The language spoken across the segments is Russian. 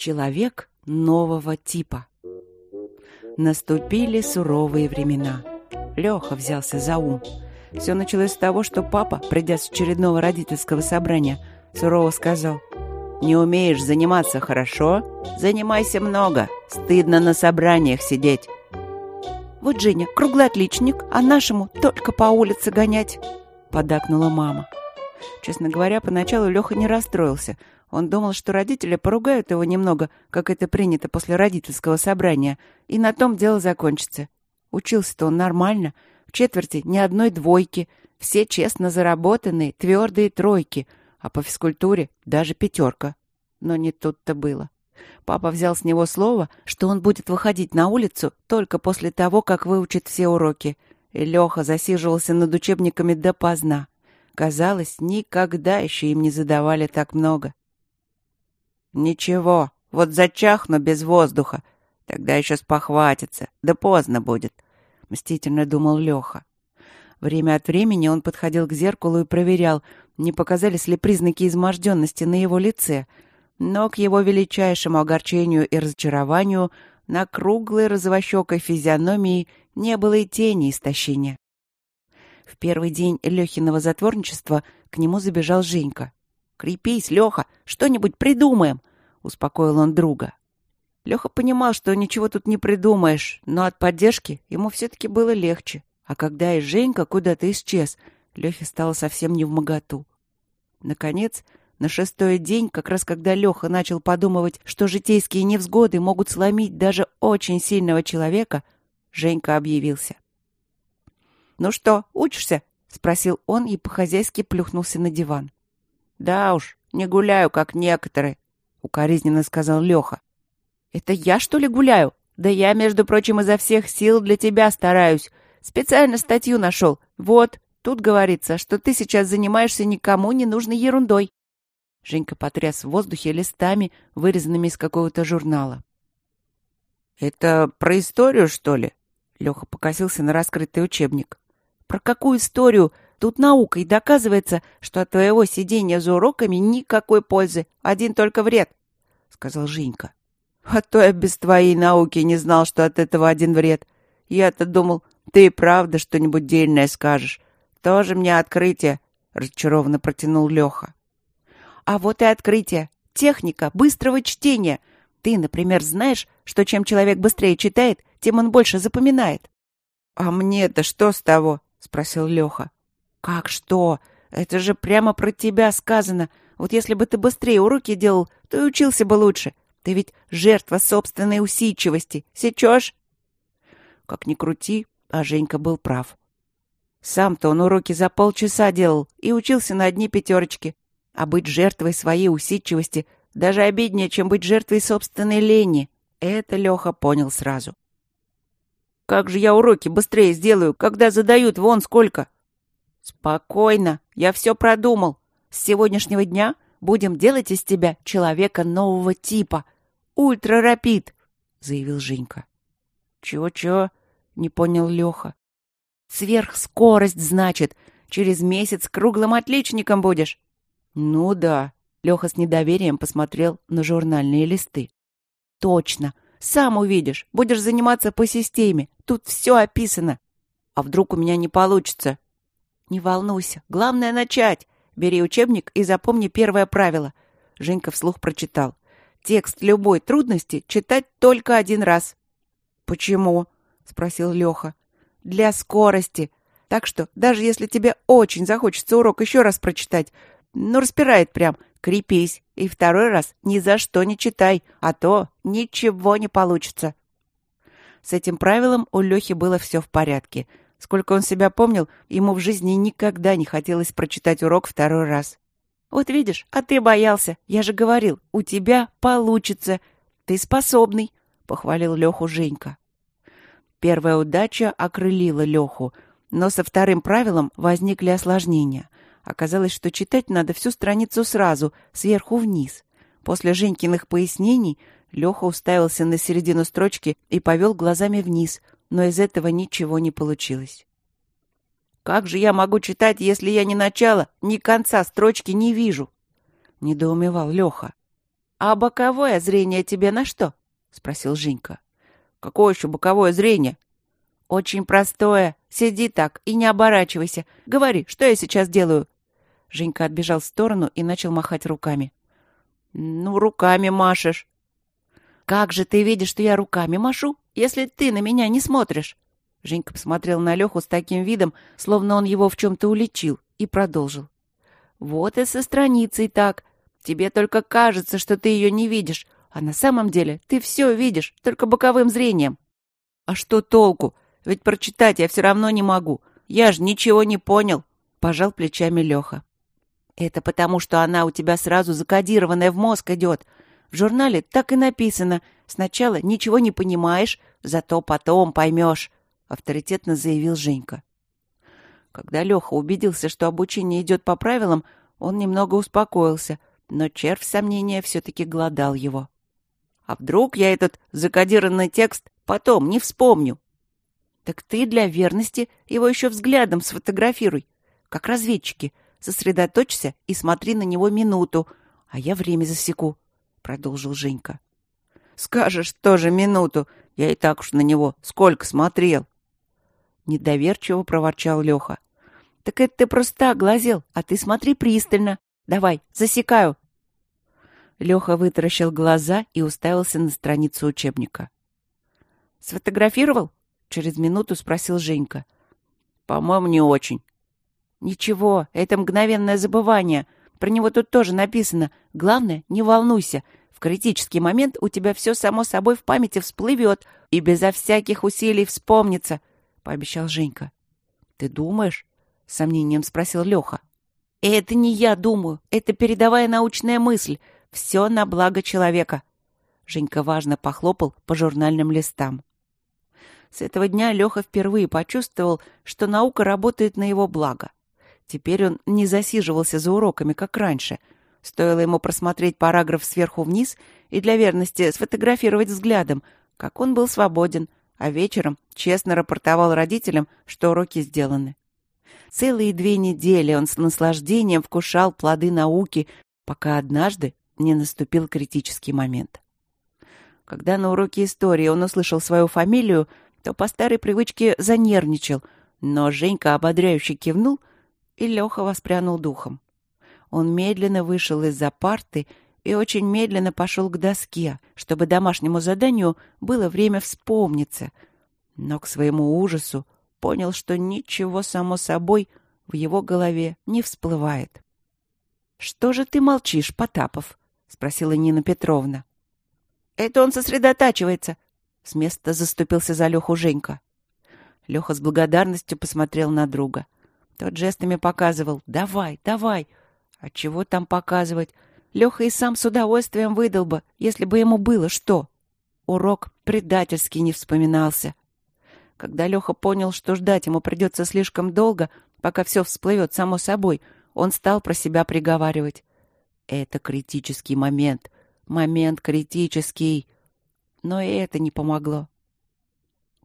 Человек нового типа. Наступили суровые времена. Леха взялся за ум. Все началось с того, что папа, придя с очередного родительского собрания, сурово сказал «Не умеешь заниматься хорошо? Занимайся много. Стыдно на собраниях сидеть». «Вот Женя, круглый отличник, а нашему только по улице гонять», — подакнула мама. Честно говоря, поначалу Леха не расстроился. Он думал, что родители поругают его немного, как это принято после родительского собрания, и на том дело закончится. Учился-то он нормально, в четверти ни одной двойки, все честно заработанные, твердые тройки, а по физкультуре даже пятерка. Но не тут-то было. Папа взял с него слово, что он будет выходить на улицу только после того, как выучит все уроки. И Леха засиживался над учебниками допоздна. Казалось, никогда еще им не задавали так много. «Ничего, вот зачахну без воздуха. Тогда еще спохватится. Да поздно будет», — мстительно думал Леха. Время от времени он подходил к зеркалу и проверял, не показались ли признаки изможденности на его лице. Но к его величайшему огорчению и разочарованию на круглой розовощекой физиономии не было и тени истощения. В первый день Лехиного затворничества к нему забежал Женька. «Крепись, Леха, что-нибудь придумаем!» — успокоил он друга. Леха понимал, что ничего тут не придумаешь, но от поддержки ему все-таки было легче. А когда и Женька куда-то исчез, Лехе стало совсем не в моготу. Наконец, на шестой день, как раз когда Леха начал подумывать, что житейские невзгоды могут сломить даже очень сильного человека, Женька объявился. «Ну что, учишься?» — спросил он и по-хозяйски плюхнулся на диван. «Да уж, не гуляю, как некоторые», — укоризненно сказал Леха. «Это я, что ли, гуляю? Да я, между прочим, изо всех сил для тебя стараюсь. Специально статью нашел. Вот, тут говорится, что ты сейчас занимаешься никому не нужной ерундой». Женька потряс в воздухе листами, вырезанными из какого-то журнала. «Это про историю, что ли?» Леха покосился на раскрытый учебник. «Про какую историю? Тут наукой доказывается, что от твоего сидения за уроками никакой пользы, один только вред», — сказал Женька. «А то я без твоей науки не знал, что от этого один вред. Я-то думал, ты и правда что-нибудь дельное скажешь. Тоже мне открытие», — разочарованно протянул Леха. «А вот и открытие. Техника быстрого чтения. Ты, например, знаешь, что чем человек быстрее читает, тем он больше запоминает». «А мне-то что с того?» — спросил Леха. «Как что? Это же прямо про тебя сказано. Вот если бы ты быстрее уроки делал, то и учился бы лучше. Ты ведь жертва собственной усидчивости. Сечешь?» Как ни крути, а Женька был прав. Сам-то он уроки за полчаса делал и учился на одни пятерочки. А быть жертвой своей усидчивости даже обиднее, чем быть жертвой собственной лени. Это Леха понял сразу. «Как же я уроки быстрее сделаю, когда задают вон сколько?» «Спокойно, я все продумал. С сегодняшнего дня будем делать из тебя человека нового типа. Ультра-рапид», — заявил Женька. «Чего-чего?» — не понял Леха. «Сверхскорость, значит. Через месяц круглым отличником будешь». «Ну да», — Леха с недоверием посмотрел на журнальные листы. «Точно. Сам увидишь. Будешь заниматься по системе. Тут все описано. А вдруг у меня не получится?» «Не волнуйся. Главное — начать. Бери учебник и запомни первое правило». Женька вслух прочитал. «Текст любой трудности читать только один раз». «Почему?» — спросил Леха. «Для скорости. Так что, даже если тебе очень захочется урок еще раз прочитать, ну, распирает прям, крепись. И второй раз ни за что не читай, а то ничего не получится». С этим правилом у Лехи было все в порядке — Сколько он себя помнил, ему в жизни никогда не хотелось прочитать урок второй раз. «Вот видишь, а ты боялся. Я же говорил, у тебя получится. Ты способный», — похвалил Леху Женька. Первая удача окрылила Леху, но со вторым правилом возникли осложнения. Оказалось, что читать надо всю страницу сразу, сверху вниз. После Женькиных пояснений Леха уставился на середину строчки и повел глазами вниз, но из этого ничего не получилось. «Как же я могу читать, если я ни начала, ни конца строчки не вижу?» — недоумевал Леха. «А боковое зрение тебе на что?» — спросил Женька. «Какое еще боковое зрение?» «Очень простое. Сиди так и не оборачивайся. Говори, что я сейчас делаю?» Женька отбежал в сторону и начал махать руками. «Ну, руками машешь». «Как же ты видишь, что я руками машу, если ты на меня не смотришь?» Женька посмотрел на Леху с таким видом, словно он его в чем-то уличил, и продолжил. «Вот и со страницей так. Тебе только кажется, что ты ее не видишь, а на самом деле ты все видишь, только боковым зрением». «А что толку? Ведь прочитать я все равно не могу. Я же ничего не понял», — пожал плечами Леха. «Это потому, что она у тебя сразу закодированная в мозг идет. В журнале так и написано. Сначала ничего не понимаешь, зато потом поймешь», — авторитетно заявил Женька. Когда Леха убедился, что обучение идет по правилам, он немного успокоился, но червь сомнения все-таки глодал его. «А вдруг я этот закодированный текст потом не вспомню?» «Так ты для верности его еще взглядом сфотографируй, как разведчики. Сосредоточься и смотри на него минуту, а я время засеку», — продолжил Женька. «Скажешь тоже минуту. Я и так уж на него сколько смотрел». Недоверчиво проворчал Леха. «Так это ты просто глазел, а ты смотри пристально. Давай, засекаю». Леха вытаращил глаза и уставился на страницу учебника. «Сфотографировал?» — через минуту спросил Женька. «По-моему, не очень». «Ничего, это мгновенное забывание. Про него тут тоже написано. Главное, не волнуйся. В критический момент у тебя все само собой в памяти всплывет и безо всяких усилий вспомнится. — пообещал Женька. «Ты думаешь?» — сомнением спросил Леха. «Это не я думаю, это передовая научная мысль. Все на благо человека». Женька важно похлопал по журнальным листам. С этого дня Леха впервые почувствовал, что наука работает на его благо. Теперь он не засиживался за уроками, как раньше. Стоило ему просмотреть параграф сверху вниз и для верности сфотографировать взглядом, как он был свободен — а вечером честно рапортовал родителям, что уроки сделаны. Целые две недели он с наслаждением вкушал плоды науки, пока однажды не наступил критический момент. Когда на уроке истории он услышал свою фамилию, то по старой привычке занервничал, но Женька ободряюще кивнул, и Леха воспрянул духом. Он медленно вышел из-за парты и очень медленно пошел к доске, чтобы домашнему заданию было время вспомниться. Но к своему ужасу понял, что ничего само собой в его голове не всплывает. «Что же ты молчишь, Потапов?» — спросила Нина Петровна. «Это он сосредотачивается!» — с места заступился за Леху Женька. Леха с благодарностью посмотрел на друга. Тот жестами показывал «давай, давай». А чего там показывать? Леха и сам с удовольствием выдал бы, если бы ему было что. Урок предательски не вспоминался. Когда Леха понял, что ждать ему придется слишком долго, пока все всплывет само собой, он стал про себя приговаривать. Это критический момент. Момент критический. Но и это не помогло.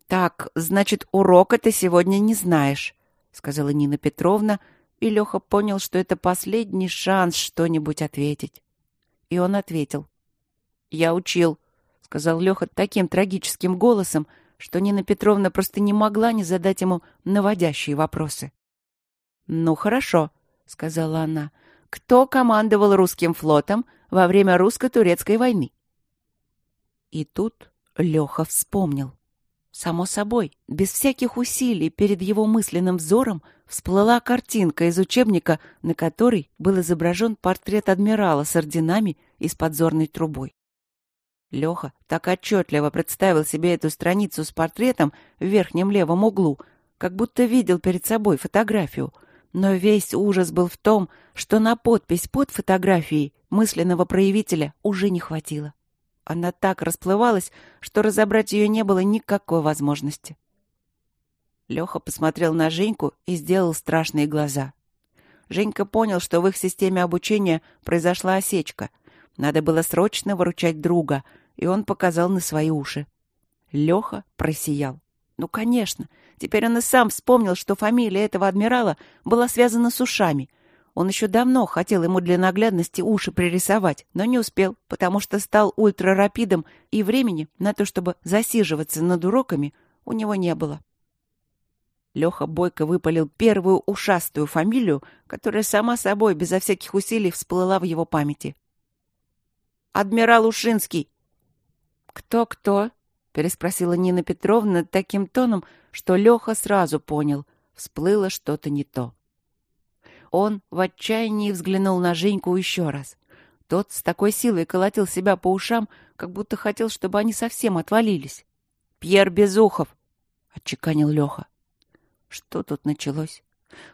«Так, значит, урока ты сегодня не знаешь», — сказала Нина Петровна, — и Леха понял, что это последний шанс что-нибудь ответить. И он ответил. «Я учил», — сказал Леха таким трагическим голосом, что Нина Петровна просто не могла не задать ему наводящие вопросы. «Ну, хорошо», — сказала она. «Кто командовал русским флотом во время русско-турецкой войны?» И тут Леха вспомнил. Само собой, без всяких усилий перед его мысленным взором всплыла картинка из учебника, на которой был изображен портрет адмирала с орденами и с подзорной трубой. Леха так отчетливо представил себе эту страницу с портретом в верхнем левом углу, как будто видел перед собой фотографию. Но весь ужас был в том, что на подпись под фотографией мысленного проявителя уже не хватило. Она так расплывалась, что разобрать ее не было никакой возможности. Леха посмотрел на Женьку и сделал страшные глаза. Женька понял, что в их системе обучения произошла осечка. Надо было срочно выручать друга, и он показал на свои уши. Леха просиял. Ну, конечно, теперь он и сам вспомнил, что фамилия этого адмирала была связана с ушами. Он еще давно хотел ему для наглядности уши пририсовать, но не успел, потому что стал ультрарапидом, и времени на то, чтобы засиживаться над уроками, у него не было. Леха Бойко выпалил первую ушастую фамилию, которая сама собой, безо всяких усилий, всплыла в его памяти. «Адмирал Ушинский!» «Кто-кто?» — переспросила Нина Петровна таким тоном, что Леха сразу понял — всплыло что-то не то. Он в отчаянии взглянул на Женьку еще раз. Тот с такой силой колотил себя по ушам, как будто хотел, чтобы они совсем отвалились. «Пьер Безухов!» — отчеканил Леха. Что тут началось?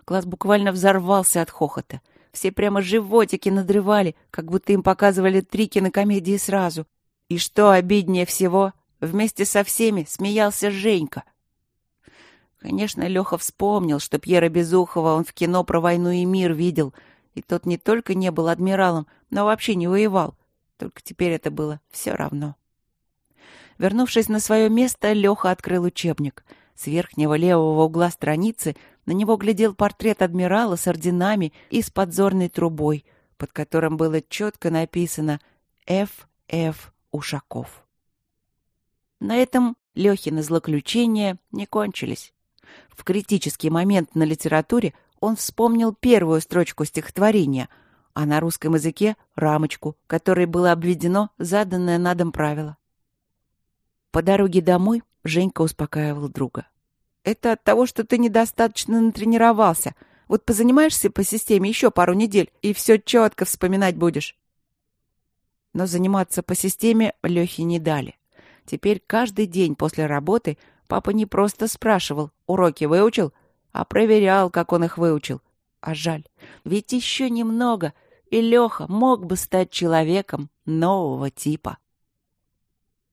Класс буквально взорвался от хохота. Все прямо животики надрывали, как будто им показывали три кинокомедии сразу. И что обиднее всего, вместе со всеми смеялся Женька. Конечно, Леха вспомнил, что Пьера Безухова он в кино про войну и мир видел, и тот не только не был адмиралом, но вообще не воевал. Только теперь это было все равно. Вернувшись на свое место, Леха открыл учебник — с верхнего левого угла страницы на него глядел портрет адмирала с орденами и с подзорной трубой, под которым было четко написано «Ф. Ф. Ушаков». На этом Лехины злоключения не кончились. В критический момент на литературе он вспомнил первую строчку стихотворения, а на русском языке — рамочку, которой было обведено заданное на дом правило. По дороге домой Женька успокаивал друга. Это от того, что ты недостаточно натренировался. Вот позанимаешься по системе еще пару недель, и все четко вспоминать будешь. Но заниматься по системе Лехе не дали. Теперь каждый день после работы папа не просто спрашивал, уроки выучил, а проверял, как он их выучил. А жаль, ведь еще немного, и Леха мог бы стать человеком нового типа.